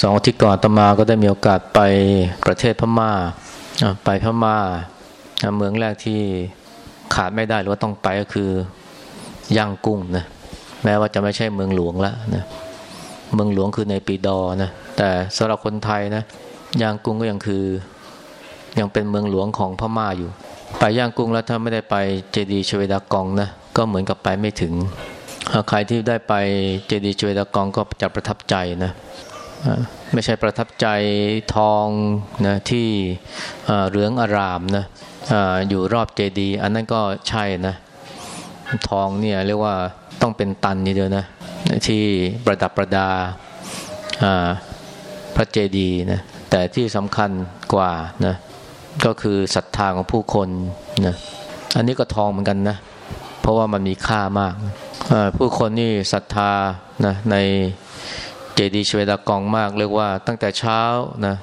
สองอาทิตย์ก่อนตมาก็ได้มีโอกาสไปประเทศพม่า ไปพม่า เมืองแรกที่ขาดไม่ได้หรือว่าต้องไปก็คือย่างกุ้งนะแม้ว่าจะไม่ใช่เมืองหลวงแล้วนะเมืองหลวงคือในปีดอนะแต่สำหรับคนไทยนะย่างกุ้งก็ยังคือยังเป็นเมืองหลวงของพม่าอยู่ ไปย่างกุ้งแล้วถ้าไม่ได้ไปเจดีย์ชเวดากองนะก็เหมือนกับไปไม่ถึงใครที่ได้ไปเจดีย์ชเวดากองก็จะประทับใจนะ ไม่ใช่ประทับใจทองนะที่เหลืองอารามนะออยู่รอบเจดีย์อันนั้นก็ใช่นะทองเนี่ยเรียกว่าต้องเป็นตันนี่เดียวนะที่ประดับประดาพระเจดีย์นะแต่ที่สำคัญกว่านะก็คือศรัทธาของผู้คนนะอันนี้ก็ทองเหมือนกันนะเพราะว่ามันมีค่ามาก ผู้คนนี่ศรัทธานะใน เจดีย์ชเวดากองมาก เรียกว่าตั้งแต่เช้านะ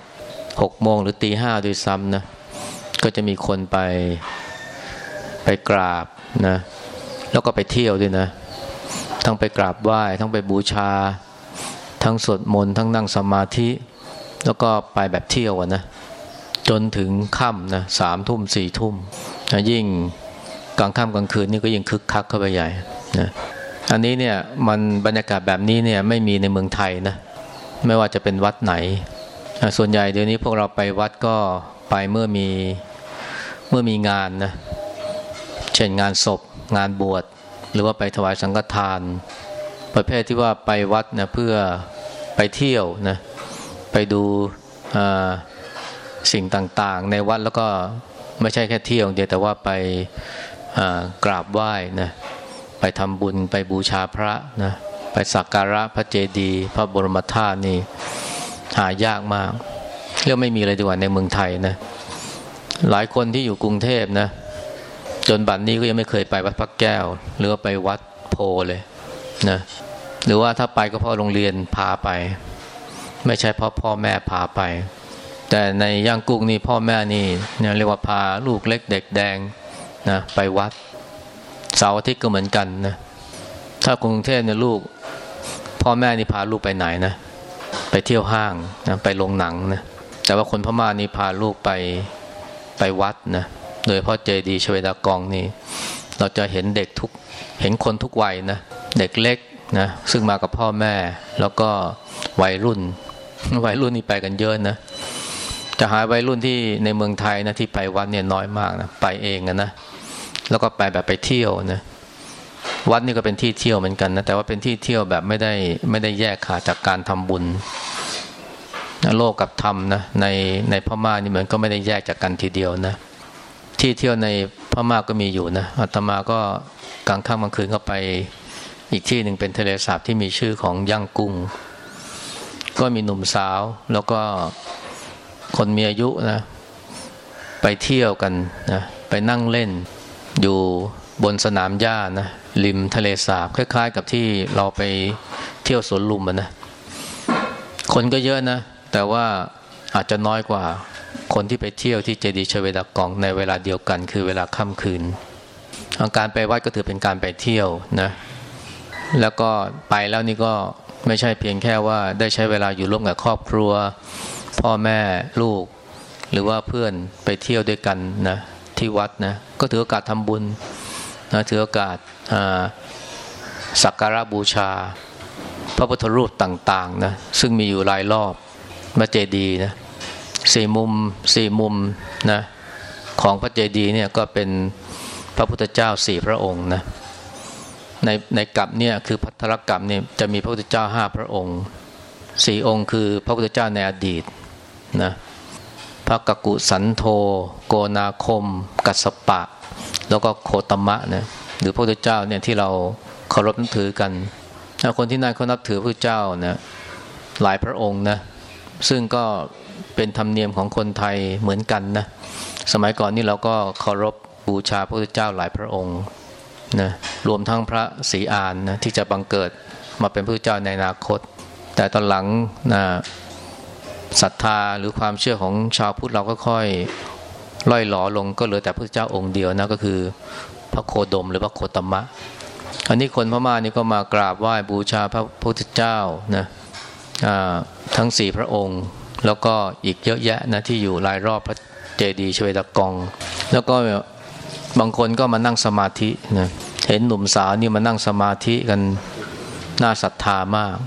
หกโมงหรือตีห้าด้วยซ้ำนะก็จะมีคนไปไปกราบนะแล้วก็ไปเที่ยวด้วยนะ ทั้งไปกราบไหว้ ทั้งไปบูชา ทั้งสวดมนต์ทั้งนั่งสมาธิ แล้วก็ไปแบบเที่ยวนะจนถึงค่ำนะสามทุ่มสี่ทุ่มนะยิ่งกลางค่ำกลางคืนนี่ก็ยิ่งคึกคักเข้าไปใหญ่นะ อันนี้เนี่ยมันบรรยากาศแบบนี้เนี่ยไม่มีในเมืองไทยนะไม่ว่าจะเป็นวัดไหน ส่วนใหญ่เดี๋ยวนี้พวกเราไปวัดก็ไปเมื่อมีเมื่อมีงานนะเช่นงานศพ งานบวชหรือว่าไปถวายสังฆทาน ประเภทที่ว่าไปวัดนะเพื่อไปเที่ยวนะไปดูสิ่งต่างๆ ในวัดแล้วก็ไม่ใช่แค่เที่ยวเดียวแต่ว่าไปกราบไหว้นะ ไปทำบุญไปบูชาพระนะไปสักการะพระเจดีย์พระบรมธาตุนี่หายากมากเรื่องไม่มีอะไรดีกว่าในเมืองไทยนะหลายคนที่อยู่กรุงเทพนะ จนบัดนนี้ก็ยังไม่เคยไปวัดพระแก้ว หรือว่าไปวัดโพเลยนะหรือว่าถ้าไปก็เพราะโรงเรียนพาไป ไม่ใช่เพราะพ่อแม่พาไป แต่ในย่างกุ้งนี่พ่อแม่นี่เนี่ยเรียกว่าพาลูกเล็กเด็กแดงนะไปวัด เสาร์อาทิตย์ก็เหมือนกันนะถ้ากรุงเทพเนี่ยลูก พ่อแม่นี่พาลูกไปไหนนะไปเที่ยวห้างนะไปโรงหนังนะแต่ว่าคนพม่านี่พาลูกไปไปวัดนะโดยพราะเจดีชเวดากองนี่เราจะเห็นเด็กทุกเห็นคนทุกวัยนะเด็กเล็กนะซึ่งมากับพ่อแม่แล้วก็วัยรุ่น วัยรุ่นนี่ไปกันเยอะนะจะหาวัยรุ่นที่ในเมืองไทยนะที่ไปวัดเนี่ยน้อยมากนะไปเองนะ แล้วก็ไปแบบไปเที่ยวนะวัดนี่ก็เป็นที่เที่ยวเหมือนกันนะแต่ว่าเป็นที่เที่ยวแบบไม่ได้ไม่ได้แยกขาดจากการทำบุญโลกกับธรรมนะในในพม่านี่เหมือนก็ไม่ได้แยกจากกันทีเดียวนะ ที่เที่ยวในพม่าก็มีอยู่นะอาตมาก็กลางค่ำกลางคืนก็ไปอีกที่หนึ่งเป็นทะเลสาบที่มีชื่อของย่างกุ้ง ก็มีหนุ่มสาว แล้วก็คนมีอายุนะ ไปเที่ยวกันนะไปนั่งเล่น อยู่บนสนามหญ้านะริมทะเลสาบคล้าย ๆ กับที่เราไปเที่ยวสวนลุมนะคนก็เยอะนะ แต่ว่าอาจจะน้อยกว่าคนที่ไปเที่ยวที่เจดีย์ชเวดากองในเวลาเดียวกัน คือเวลาค่ำคืนการไปวัดก็ถือเป็นการไปเที่ยวนะ แล้วก็ไปแล้วนี่ก็ไม่ใช่เพียงแค่ว่าได้ใช้เวลาอยู่ร่วมกับครอบครัว พ่อแม่ลูก หรือว่าเพื่อนไปเที่ยวด้วยกันนะ ที่วัดนะก็ถือโอกาสทำบุญนะถือโอกาสสักการะบูชา พระพุทธรูปต่างๆนะซึ่งมีอยู่หลายรอบมาเจดีนะสี่มุมสี่มุมนะของพระเจดีย์เนี่ยก็เป็นพระพุทธเจ้าสี่พระองค์นะในในกับเนี่ยคือพัทธรกับเนี่ยจะมีพระพุทธเจ้าห้าพระองค์สี่องค์คือพระพุทธเจ้าในอดีตนะ พระกกุสันโธโกนาคม กัสปะ แล้วก็โคตมะนะหรือพระพุทธเจ้าเนี่ยที่เราเคารพนับถือกันคนที่นั่นเขานับถือพระเจ้านะหลายพระองค์นะซึ่งก็เป็นธรรมเนียมของคนไทยเหมือนกันนะสมัยก่อนนี่เราก็เคารพบูชาพระพุทธเจ้าหลายพระองค์นะรวมทั้งพระศรีอานนะที่จะบังเกิดมาเป็นพระพุทธเจ้าในอนาคต แต่ตอนหลังนะ ศรัทธาหรือความเชื่อของชาวพุทธเราก็ค่อยล่อยหลอลงก็เหลือแต่พระเจ้าองค์เดียวนะก็คือ พระโคดมหรือพระโคตมะ อันนี้คนพม่านี่ก็มากราบไหว้บูชาพระพุทธเจ้านะทั้งสี่พระองค์ แล้วก็อีกเยอะแยะนะที่อยู่รายรอบพระเจดีย์ชเวดากอง แล้วก็บางคนก็มานั่งสมาธินะเห็นหนุ่มสาวนี่มานั่งสมาธิกันน่าศรัทธามาก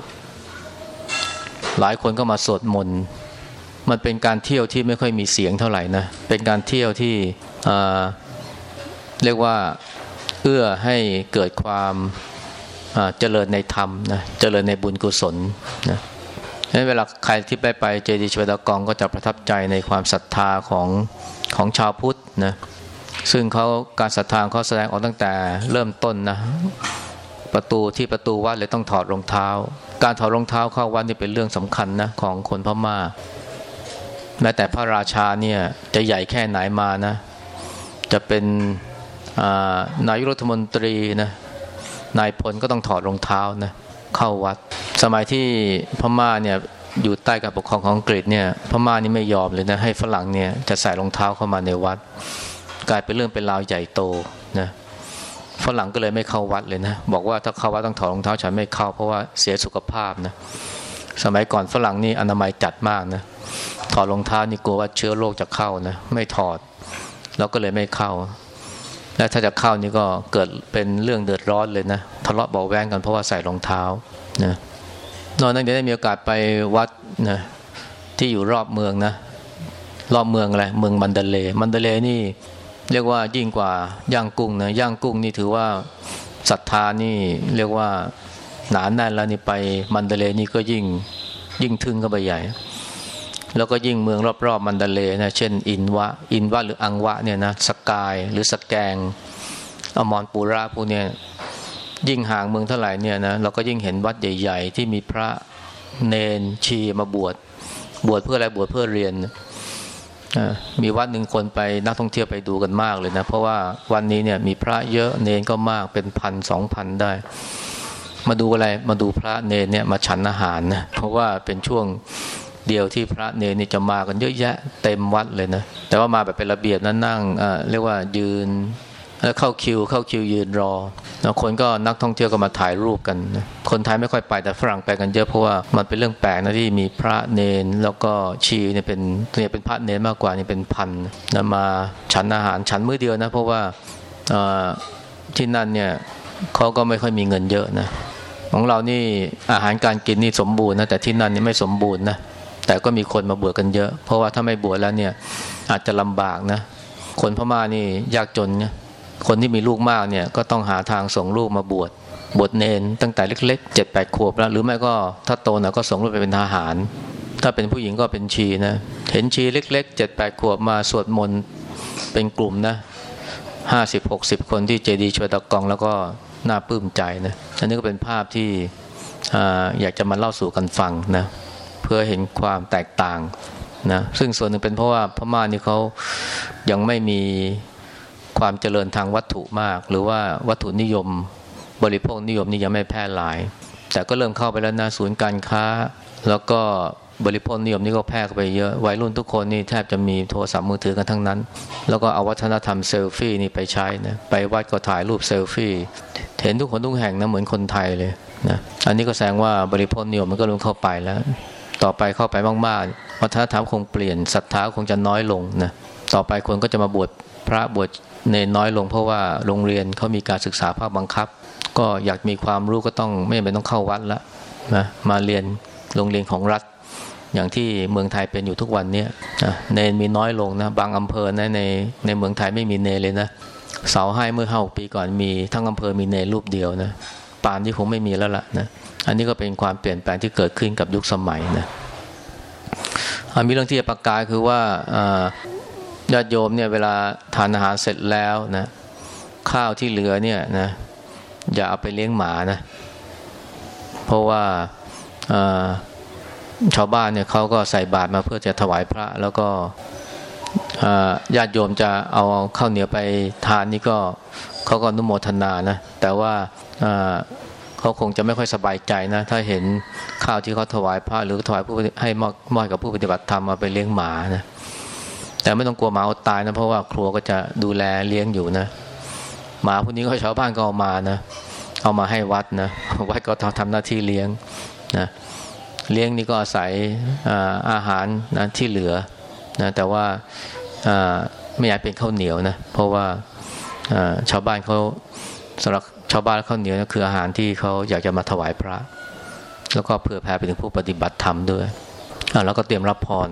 หลายคนก็มาสวดมนต์มันเป็นการเที่ยวที่ไม่ค่อยมีเสียงเท่าไหร่นะเป็นการเที่ยวที่เรียกว่าเอื้อให้เกิดความเจริญในธรรมนะเจริญในบุญกุศลนะนั้นเวลาใครที่ไปไปเจดีย์ชเวดากองก็จะประทับใจในความศรัทธาของของชาวพุทธนะซึ่งเขาการศรัทธาเขาแสดงออกตั้งแต่เริ่มต้นนะประตูที่ประตูวัดเลยต้องถอดรองเท้าการถอดรองเท้าเข้าวัดนี่เป็นเรื่องสำคัญนะของคนพม่าแม้แต่พระราชาเนี่ยจะใหญ่แค่ไหนมานะ จะเป็นนายรัฐมนตรีนะนายพลก็ต้องถอดรองเท้านะเข้าวัด สมัยที่พม่าเนี่ยอยู่ใต้การปกครองของอังกฤษเนี่ยพม่านี่ไม่ยอมเลยนะให้ฝรั่งเนี่ยจะใส่รองเท้าเข้ามาในวัด กลายเป็นเรื่องเป็นราวใหญ่โตนะ ฝรั่งก็เลยไม่เข้าวัดเลยนะบอกว่าถ้าเข้าวัดต้องถอดรองเท้าฉันไม่เข้าเพราะว่าเสียสุขภาพนะสมัยก่อนฝรั่งนี่อนามัยจัดมากนะถอดรองเท้านี่กลัวว่าเชื้อโรคจะเข้านะไม่ถอดแล้วก็เลยไม่เข้า และถ้าจะเข้านี่ก็เกิดเป็นเรื่องเดือดร้อนเลยนะทะเลาะเบาแวงกันเพราะว่าใส่รองเท้านะนอนนั่งเดี๋ยวได้มีโอกาสไปวัดนะที่อยู่รอบเมืองนะรอบเมืองอะไรเมืองมันเดเลมันเดเลนี่ เรียกว่ายิ่งกว่าย่างกุ้งนะย่างกุ้งนี่ถือว่าศรัทธานี่เรียกว่าหนาแน่นแล้วนี่ไปมันเดเลนี่ก็ยิ่งยิ่งทึ่งก็ไปใหญ่ แล้วก็ยิ่งเมืองรอบๆมันเดเลนะเช่น อินวะ อินวะหรืออังวะเนี่ยนะสกายหรือสแกงอมรปูระพวกเนี้ยยิ่งห่างเมืองเท่าไหร่เนี่ยนะเราก็ยิ่งเห็นวัดใหญ่ ๆ ที่มีพระเนนชีมาบวชบวชเพื่ออะไรบวชเพื่อเรียน มีวัดหนึ่งคนไปนักท่องเที่ยวไปดูกันมากเลยนะ เพราะว่าวันนี้เนี่ยมีพระเยอะเนนก็มากเป็นพันสองพันได้ มาดูอะไรมาดูพระเนนเนี่ยมาฉันอาหารนะเพราะว่าเป็นช่วงเดียวที่พระเนรนี่จะมากันเยอะแยะเต็มวัดเลยนะแต่ว่ามาแบบเป็นระเบียบนั้นนั่งเรียกว่ายืน แล้วเข้าคิว เข้าคิวยืนรอแล้วคนก็นักท่องเที่ยวก็มาถ่ายรูปกันนะคนไทยไม่ค่อยไปแต่ฝรั่งไปกันเยอะเพราะว่ามันเป็นเรื่องแปลกนะที่มีพระเนนแล้วก็ชีเนี่ยเป็นเนี่ยเป็นพระเนนมากกว่านี่เป็นพันนะมาฉันอาหารฉันมื้อเดียวนะเพราะว่าที่นั่นเนี่ยเขาก็ไม่ค่อยมีเงินเยอะนะของเรานี่อาหารการกินนี่สมบูรณ์นะแต่ที่นั่นนี่ไม่สมบูรณ์นะแต่ก็มีคนมาบวชกันเยอะ เพราะว่าถ้าไม่บวชแล้วเนี่ยอาจจะลำบากนะคนพม่านี่ยากจนเนี่ย คนที่มีลูกมากเนี่ยก็ต้องหาทางส่งลูกมาบวชบวชเนนตั้งแต่เล็กๆเจ็ดแปดขวบแล้ว หรือไม่ก็ถ้าโตหน่อยก็ส่งลูกไปเป็นทหาร ถ้าเป็นผู้หญิงก็เป็นชีนะเห็นชีเล็กๆเจ็ดแปดขวบมาสวดมนต์เป็นกลุ่มนะห้าสิบหกสิบคนที่เจดีย์ชวตะกองแล้วก็น่าปลื้มใจนะอันนี้ก็เป็นภาพที่อยากจะมาเล่าสู่กันฟังนะเพื่อเห็นความแตกต่างนะซึ่งส่วนหนึ่งเป็นเพราะว่าพม่านี่เขายังไม่มี ความเจริญทางวัตถุมาก หรือว่าวัตถุนิยม บริโภคนิยมนี่ยังไม่แพร่หลาย แต่ก็เริ่มเข้าไปแล้วนะศูนย์การค้า แล้วก็บริโภคนิยมนี่ก็แพร่ไปเยอะวัยรุ่นทุกคนนี่แทบจะมีโทรศัพท์มือถือกันทั้งนั้น แล้วก็เอาวัฒนธรรมเซลฟี่นี่ไปใช้นะไปวัดก็ถ่ายรูปเซลฟี่เห็นทุกคนทุกแห่งนะเหมือนคนไทยเลยนะอันนี้ก็แสดงว่าบริโภคนิยมมันก็เริ่มเข้าไปแล้ว ต่อไปเข้าไปมากๆวัฒนธรรมคงเปลี่ยนศรัทธาคงจะน้อยลงนะต่อไปคนก็จะมาบวช พระบวชเนน้อยลงเพราะว่าโรงเรียนเขามีการศึกษาภาคบังคับ ก็อยากมีความรู้ก็ต้องไม่เป็นต้องเข้าวัดละนะมาเรียนโรงเรียนของรัฐ อย่างที่เมืองไทยเป็นอยู่ทุกวันนี้นะเนนมีน้อยลงนะบางอำเภอนะในในเมืองไทยไม่มีเนเลยนะเสาให้เมื่อห้าปีก่อนมีทั้งอำเภอมีเนรูปเดียวนะปานที่คงไม่มีแล้วล่ะนะอันนี้ก็เป็นความเปลี่ยนแปลงที่เกิดขึ้นกับยุคสมัยนะมีเรื่องที่จะประกาศคือว่า ญาติโยมเนี่ยเวลาทานอาหารเสร็จแล้วนะข้าวที่เหลือเนี่ยนะอย่าเอาไปเลี้ยงหมานะ เพราะว่าชาวบ้านเนี่ยเขาก็ใส่บาตรมาเพื่อจะถวายพระ แล้วก็ญาติโยมจะเอาข้าวเหนียวไปทานนี่ก็เขาก็นุโมทนานะ แต่ว่าเขาคงจะไม่ค่อยสบายใจนะ ถ้าเห็นข้าวที่เขาถวายพระหรือถวายผู้ให้มอบมอบกับผู้ปฏิบัติธรรมมาไปเลี้ยงหมานะ แต่ไม่ต้องกลัวหมาอดตายนะเพราะว่าครัวก็จะดูแลเลี้ยงอยู่นะหมาพวกนี้ก็ชาวบ้านก็เอามานะเอามาให้วัดนะวัดก็ทำหน้าที่เลี้ยงนะเลี้ยงนี่ก็อาศัยอาอาหารนะที่เหลือนะแต่ว่าไม่อยากเป็นข้าวเหนียวนะเพราะว่าชาวบ้านเขาสำหรับชาวบ้านข้าวเหนียวนะคืออาหารที่เขาอยากจะมาถวายพระ แล้วก็เผื่อแผ่ไปถึงผู้ปฏิบัติธรรมด้วยแล้วก็เตรียมรับพร